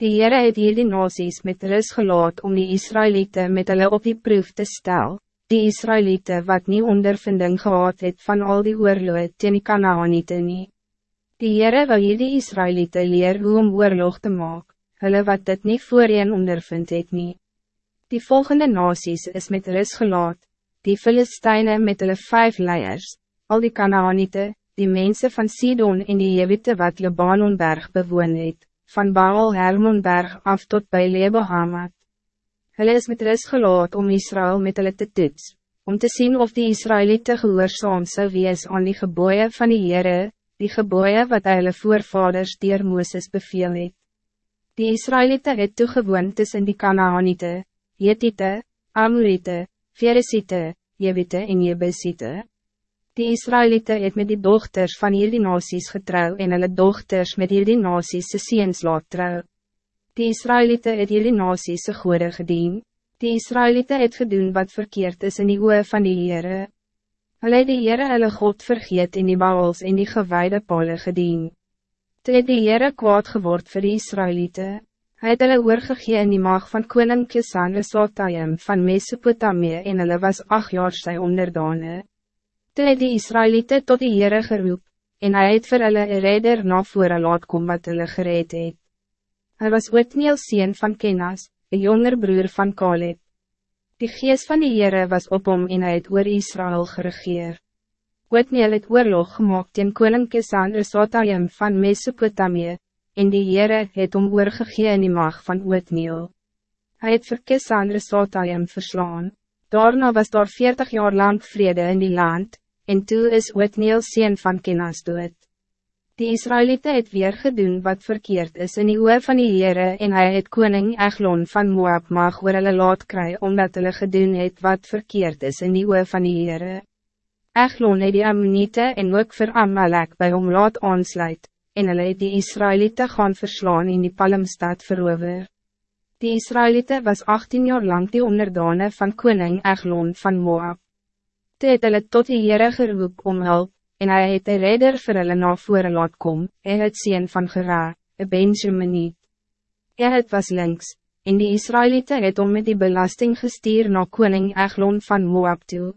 Die Heere het hier die nasies met rus gelaat om die Israëlieten met hulle op die proef te stel, die Israëlieten wat niet ondervinding gehad het van al die oorloge teen die Kanaaniete nie. Die Heere wil hier die Israëlieten leer hoe om oorlog te maken, hulle wat dit niet voorheen ondervind het nie. Die volgende nasies is met rus gelaat, die Filistijnen met hulle vijf leiers, al die Kanaaniete, die mensen van Sidon en die Jewite wat Libanonberg bewoon het, van Baal Hermonberg af tot bij Lebohamat. Hulle is met rust gelaat om Israël met hulle te toets, om te zien of die Israëlieten gehoorzaam zou wees aan die geboeien van die Heere, die geboeien wat hulle voorvaders dier Mooses beveel het. Die Israëlieten het toegewoon tussen die Kanaanite, Jetite, Amorite, Veresite, Jewite en Jebusite. Die Israëlieten het met die dochters van hierdie nasies getrouw en hulle dochters met hierdie nasies se seens laat trouw. Die Israëlieten het hierdie nasies se goede gedien. Die Israëlieten het gedoen wat verkeerd is in die oe van die Heere. Hulle het die Heere hulle God vergeet in die baals en die gewijde pole gedien. Toe het die Heere kwaad geword vir die Israëlieten. Hij het hulle oorgegee in die mag van koning Kisan Resotayim van Mesopotamie en hulle was acht jaar sy onderdane. Toe het die Israëlieten tot die Heere geroep, en hij het vir hulle een redder na vore laat kom wat hulle gereed het. Hy was Ootneel sien van Kenas, een jonger broer van Kaleb. Die geest van die Heere was op hom en hy het oor Israël geregeer. Ootneel het oorlog gemaakt teen koning Kesan Resotayim van Mesopotamie, en die Heere het om oorgegee in die mag van Ootneel. Hij het vir Kesan Resotayim verslaan. Daarna was daar veertig jaar lang vrede in die land, en toe is Ootneel sien van Kenas dood. Die Israëlieten het weer gedoen wat verkeerd is in die oor van die Heere en hij het koning Eglon van Moab mag oor hulle laat kry omdat hulle gedoen het wat verkeerd is in die oor van die Heere. Eglon het die Ammonite en ook vir Amalek by hom laat aansluit, en hulle het die Israëlieten gaan verslaan in die Palmstad verover. Die Israëlieten was 18 jaar lang die onderdane van koning Eglon van Moab. Toe het hulle tot die Heere geroep om hulp, en hij het een redder vir hulle na vore laat kom, hy het sien van Gera, een Benjaminiet. Hy het was links, en die Israëlieten het om met die belasting gestuur na koning Eglon van Moab toe.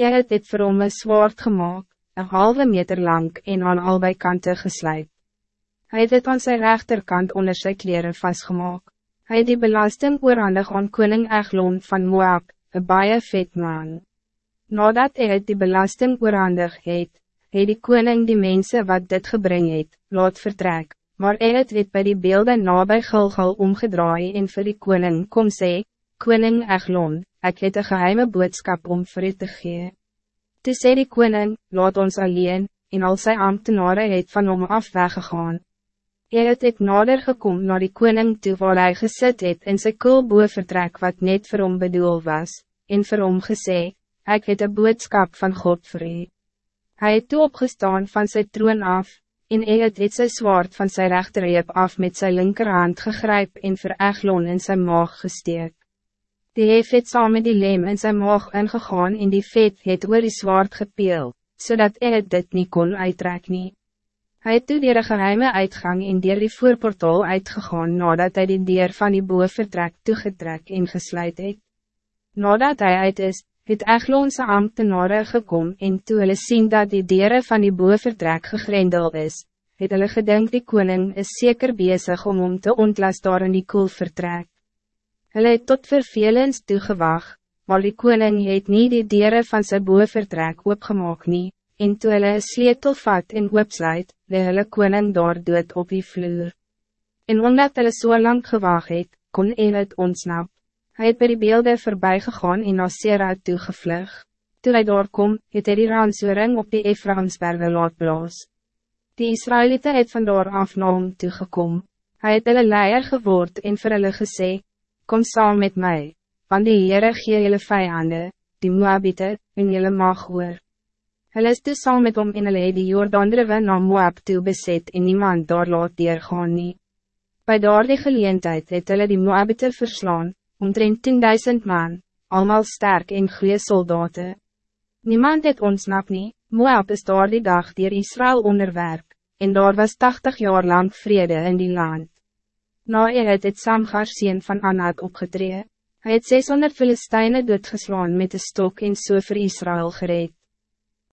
Hy het dit vir hom een zwaard gemaakt, een halve meter lang en aan albei kanten gesluit. Hij het het aan zijn rechterkant onder zijn kleren vastgemaakt. Hij het die belasting oorhandig aan koning Eglon van Moab, een baie vet man. Nadat hij het die belasting oorhandig het, het die koning die mensen wat dit gebring het, laat vertrek, maar hij het het by die beelden nabij Gilgal omgedraai en vir die koning kom sê, Koning Eglon, ik het een geheime boodskap om vir u te gee. Toe sê die koning, laat ons alleen, en al sy ambtenaren het van hom af weggegaan. Hy het het nader gekom naar die koning toe waar hy gesit het in sy koelboe vertrek wat net vir hom bedoel was, en vir hom gesê, ek het een boodskap van God vir u. Hy het toe opgestaan van sy troon af, en hy het het sy zwaard van sy rechterreep af met sy linkerhand gegryp en vir Eglon in sy maag gesteek. Die hef het saam met die lem in sy maag ingegaan en die vet het oor die zwaard gepeel, zodat hy het dit niet kon uittrek nie. Hij het toe dier een geheime uitgang in dier die voorportaal uitgegaan nadat hij die deur van die boevertrek toegetrek en gesluit het. Nadat hij uit is, het Egloonse ambtenare gekom en toe hulle sien dat die deure van die boevertrek gegrendel is, het hulle gedink die koning is zeker bezig om om te ontlas daar in die koel vertrek. Hulle het tot vervelens toegewag, maar die koning het niet die deure van sy boevertrek opgemaak nie, en toe hulle een sleutel vat en oopsluit, le hulle koning daar dood op die vloer. En omdat hulle so lang gewaag het, kon het ontsnap. Hij het by die beelde voorbij gegaan en na Sera toe gevlug. Toe hy daar kom, het hy die ransoring op die Ephraimsberge laat blaas. Die Israëlieten het van daar af na hom toegekom. Hy het hulle leier geword en vir hulle gesê, Kom saam met mij, want die Heere gee julle vijanden, die Moabite, en julle mag hoor. Hulle is toe saam met hom en hulle het die Jordaandrewe na Moab toe beset en niemand daar laat deurgaan nie. By daar die geleentheid het hulle die Moabite verslaan, omtrent 10.000 man, allemaal sterk en goede soldaten. Niemand het ontsnap nie, Moab is daar die dag dier Israël onderwerp, en daar was 80 jaar lang vrede in die land. Na Ehud het Samgar sien van Anak opgetree. Hij het 600 Filisteine doodgeslaan met de stok en so vir Israël gereed.